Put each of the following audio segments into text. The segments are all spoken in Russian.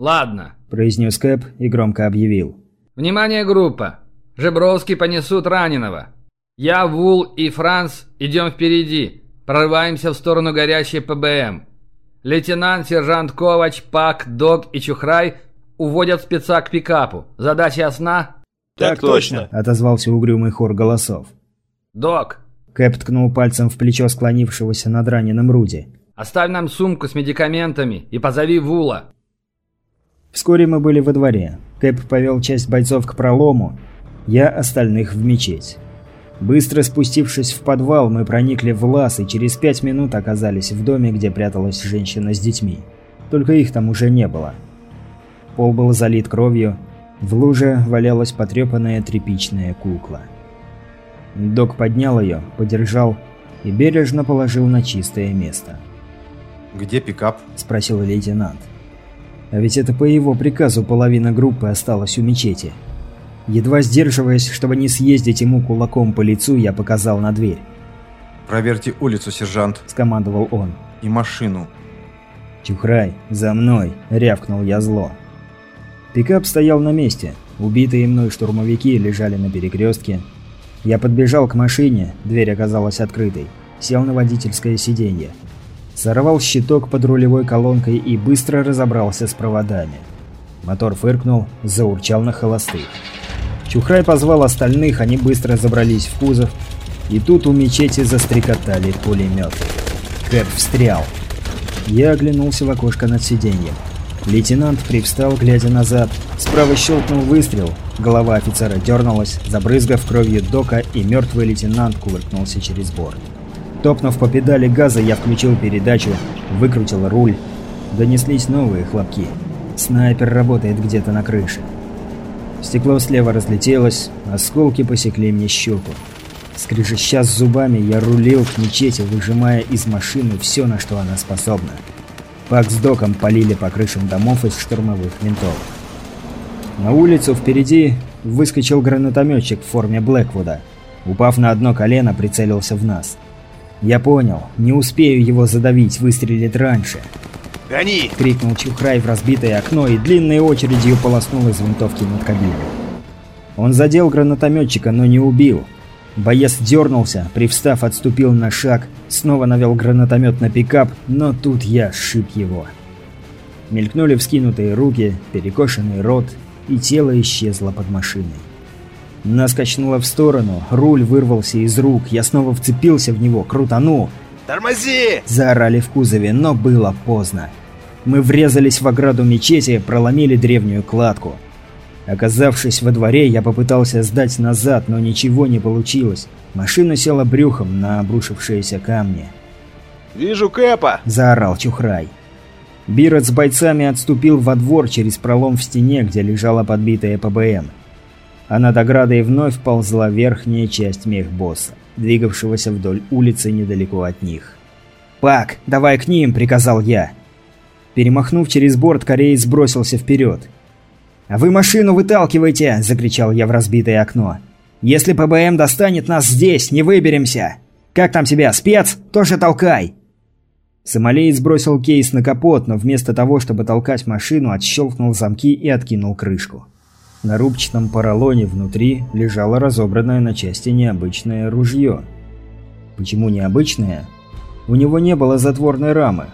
«Ладно», – произнес Кэп и громко объявил. «Внимание, группа! Жебровский понесут раненого. Я, Вул и Франц идем впереди, прорываемся в сторону горящей ПБМ. Лейтенант, сержант Ковач, Пак, Дог и Чухрай уводят спеца к пикапу. Задача ясна?» «Так точно», – отозвался угрюмый хор голосов. «Док!» – Кэп ткнул пальцем в плечо склонившегося над раненым Руди. «Оставь нам сумку с медикаментами и позови Вула». Вскоре мы были во дворе. Кэп повел часть бойцов к пролому, я остальных в мечеть. Быстро спустившись в подвал, мы проникли в лаз и через пять минут оказались в доме, где пряталась женщина с детьми. Только их там уже не было. Пол был залит кровью, в луже валялась потрепанная тряпичная кукла. Док поднял ее, подержал и бережно положил на чистое место. «Где пикап?» – спросил лейтенант. А ведь это по его приказу половина группы осталась у мечети. Едва сдерживаясь, чтобы не съездить ему кулаком по лицу, я показал на дверь. «Проверьте улицу, сержант», – скомандовал он. «И машину». «Чухрай, за мной!» – рявкнул я зло. Пикап стоял на месте. Убитые мной штурмовики лежали на перекрестке. Я подбежал к машине, дверь оказалась открытой. Сел на водительское сиденье. Сорвал щиток под рулевой колонкой и быстро разобрался с проводами. Мотор фыркнул, заурчал на холостых. Чухрай позвал остальных, они быстро забрались в кузов, и тут у мечети застрекотали пулеметы. Кэп встрял. Я оглянулся в окошко над сиденьем. Лейтенант привстал, глядя назад. Справа щелкнул выстрел. Голова офицера дернулась, забрызгав кровью дока, и мертвый лейтенант кувыркнулся через борт. Топнув по педали газа, я включил передачу, выкрутил руль. Донеслись новые хлопки. Снайпер работает где-то на крыше. Стекло слева разлетелось, осколки посекли мне щеку. Скрежеща с зубами, я рулил к мечети, выжимая из машины все, на что она способна. Пак с доком полили по крышам домов из штурмовых винтовок. На улицу впереди выскочил гранатометчик в форме Блэквуда. Упав на одно колено, прицелился в нас. Я понял, не успею его задавить, выстрелит раньше. «Гони!» – крикнул Чухрай в разбитое окно и длинной очередью полоснул из винтовки над кабиной. Он задел гранатометчика, но не убил. Боец дернулся, привстав, отступил на шаг, снова навел гранатомет на пикап, но тут я сшиб его. Мелькнули вскинутые руки, перекошенный рот, и тело исчезло под машиной. Нас качнуло в сторону, руль вырвался из рук, я снова вцепился в него, крутанул. «Тормози!» – заорали в кузове, но было поздно. Мы врезались в ограду мечети, проломили древнюю кладку. Оказавшись во дворе, я попытался сдать назад, но ничего не получилось. Машина села брюхом на обрушившиеся камни. «Вижу Кэпа!» – заорал Чухрай. Бирот с бойцами отступил во двор через пролом в стене, где лежала подбитая ПБМ. А над оградой вновь ползла верхняя часть мехбосса, двигавшегося вдоль улицы недалеко от них. «Пак, давай к ним!» – приказал я. Перемахнув через борт, кореец бросился вперед. «А вы машину выталкивайте!» – закричал я в разбитое окно. «Если ПБМ достанет нас здесь, не выберемся! Как там тебя, спец? Тоже толкай!» Сомалеец бросил кейс на капот, но вместо того, чтобы толкать машину, отщелкнул замки и откинул крышку. На рубчатом поролоне внутри лежало разобранное на части необычное ружье. Почему необычное? У него не было затворной рамы,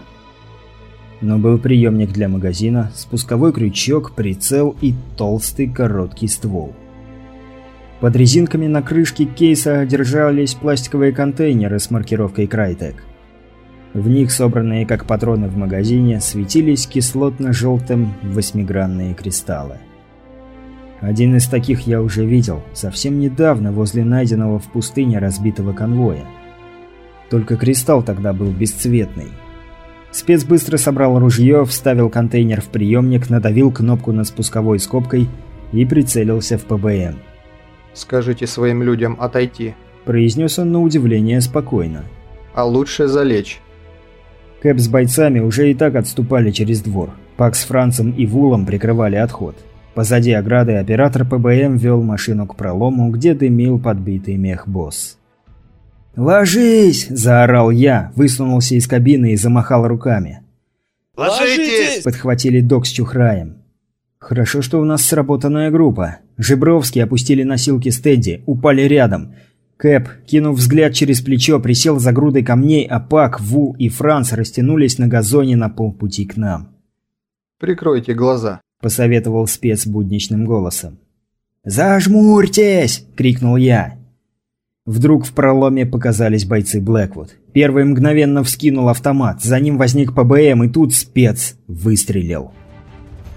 но был приемник для магазина, спусковой крючок, прицел и толстый короткий ствол. Под резинками на крышке кейса держались пластиковые контейнеры с маркировкой Крайтек. В них, собранные как патроны в магазине, светились кислотно-желтым восьмигранные кристаллы. Один из таких я уже видел, совсем недавно возле найденного в пустыне разбитого конвоя. Только кристалл тогда был бесцветный. Спец быстро собрал ружье, вставил контейнер в приемник, надавил кнопку над спусковой скобкой и прицелился в ПБМ. «Скажите своим людям отойти», – произнес он на удивление спокойно. «А лучше залечь». Кэп с бойцами уже и так отступали через двор. Пак с Францем и Вулом прикрывали отход. Позади ограды оператор ПБМ вел машину к пролому, где дымил подбитый мех-босс. «Ложись!» – заорал я, высунулся из кабины и замахал руками. Ложитесь! Подхватили док с Чухраем. Хорошо, что у нас сработанная группа. Жибровский опустили носилки с Тедди, упали рядом. Кэп, кинув взгляд через плечо, присел за грудой камней, а Пак, Вул и Франц растянулись на газоне на полпути к нам. Прикройте глаза. – посоветовал спец будничным голосом. «Зажмурьтесь!» – крикнул я. Вдруг в проломе показались бойцы Блэквуд. Первый мгновенно вскинул автомат, за ним возник ПБМ, и тут спец выстрелил.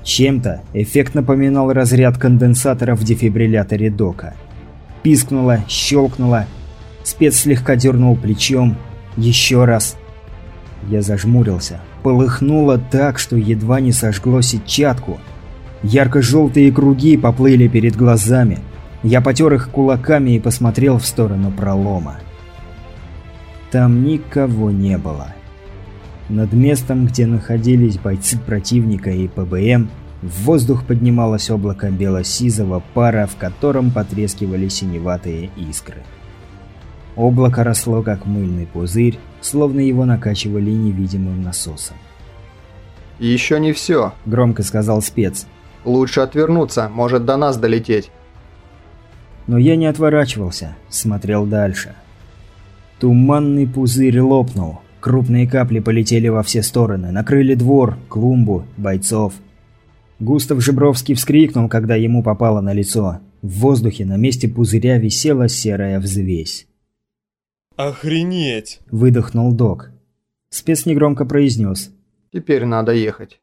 Чем-то эффект напоминал разряд конденсатора в дефибрилляторе Дока. Пискнуло, щелкнуло. Спец слегка дернул плечом. Еще раз. Я зажмурился. Полыхнуло так, что едва не сожгло сетчатку. Ярко-желтые круги поплыли перед глазами. Я потер их кулаками и посмотрел в сторону пролома. Там никого не было. Над местом, где находились бойцы противника и ПБМ, в воздух поднималось облако бело-сизого пара, в котором потрескивали синеватые искры. Облако росло, как мыльный пузырь, словно его накачивали невидимым насосом. «Еще не все», — громко сказал спец. «Лучше отвернуться, может до нас долететь». Но я не отворачивался, смотрел дальше. Туманный пузырь лопнул. Крупные капли полетели во все стороны, накрыли двор, клумбу, бойцов. Густав Жебровский вскрикнул, когда ему попало на лицо. В воздухе на месте пузыря висела серая взвесь. «Охренеть!» – выдохнул док. Спец негромко произнес. «Теперь надо ехать».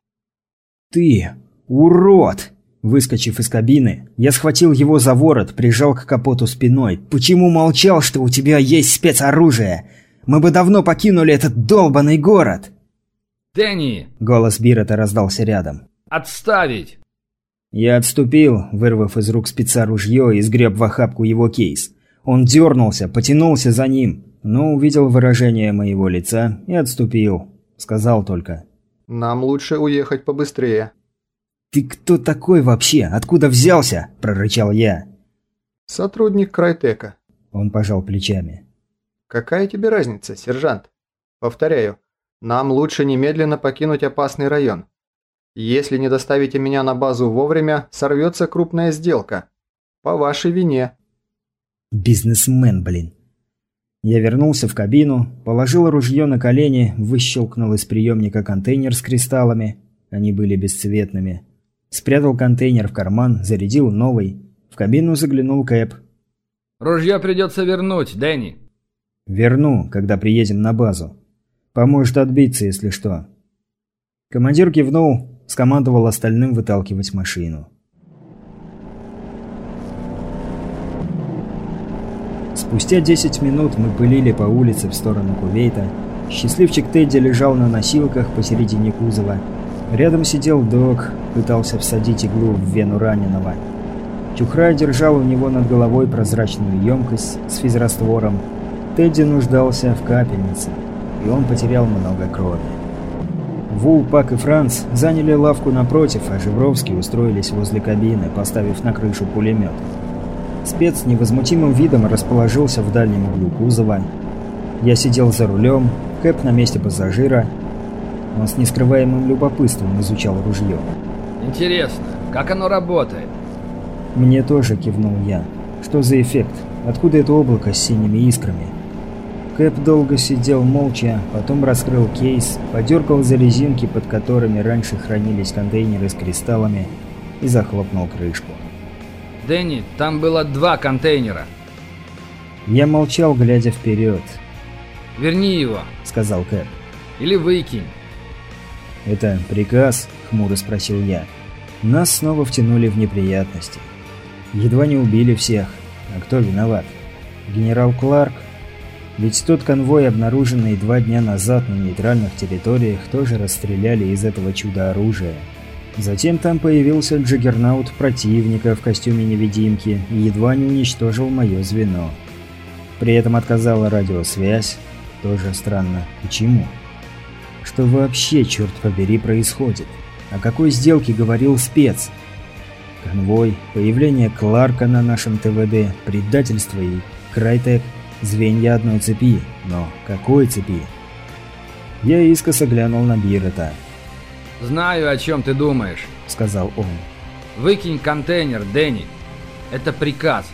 «Ты урод!» Выскочив из кабины, я схватил его за ворот, прижал к капоту спиной. «Почему молчал, что у тебя есть спецоружие? Мы бы давно покинули этот долбанный город!» «Дэнни!» – голос Бирета раздался рядом. «Отставить!» Я отступил, вырвав из рук спеца ружье и сгреб в охапку его кейс. Он дернулся, потянулся за ним, но увидел выражение моего лица и отступил. Сказал только. «Нам лучше уехать побыстрее». «Ты кто такой вообще? Откуда взялся?» – прорычал я. «Сотрудник Крайтека». Он пожал плечами. «Какая тебе разница, сержант? Повторяю, нам лучше немедленно покинуть опасный район. Если не доставите меня на базу вовремя, сорвется крупная сделка. По вашей вине». Бизнесмен, блин. Я вернулся в кабину, положил ружье на колени, выщелкнул из приемника контейнер с кристаллами. Они были бесцветными. Спрятал контейнер в карман, зарядил новый. В кабину заглянул Кэп. «Ружье придется вернуть, Дэнни». «Верну, когда приедем на базу. Поможет отбиться, если что». Командир кивнул, скомандовал остальным выталкивать машину. Спустя 10 минут мы пылили по улице в сторону Кувейта. Счастливчик Тедди лежал на носилках посередине кузова. Рядом сидел док, пытался всадить иглу в вену раненого. Чухрай держал у него над головой прозрачную емкость с физраствором. Тедди нуждался в капельнице, и он потерял много крови. Вул, Пак и Франц заняли лавку напротив, а Живровский устроились возле кабины, поставив на крышу пулемет. Спец невозмутимым видом расположился в дальнем углу кузова. Я сидел за рулем, Кэп на месте пассажира. Он с нескрываемым любопытством изучал ружье. «Интересно, как оно работает?» «Мне тоже», — кивнул я. «Что за эффект? Откуда это облако с синими искрами?» Кэп долго сидел молча, потом раскрыл кейс, подергал за резинки, под которыми раньше хранились контейнеры с кристаллами, и захлопнул крышку. Дэнни, там было два контейнера. Я молчал, глядя вперед. «Верни его», — сказал Кэп. «Или выкинь». «Это приказ?» — хмуро спросил я. Нас снова втянули в неприятности. Едва не убили всех. А кто виноват? Генерал Кларк? Ведь тот конвой, обнаруженный два дня назад на нейтральных территориях, тоже расстреляли из этого чуда-оружия. Затем там появился джиггернаут противника в костюме невидимки и едва не уничтожил мое звено. При этом отказала радиосвязь. Тоже странно. Почему? Что вообще, черт побери, происходит? О какой сделке говорил спец? Конвой, появление Кларка на нашем ТВД, предательство и Крайтек – звенья одной цепи. Но какой цепи? Я искоса глянул на Бирета. «Знаю, о чем ты думаешь», — сказал он. «Выкинь контейнер, Дэнни. Это приказ.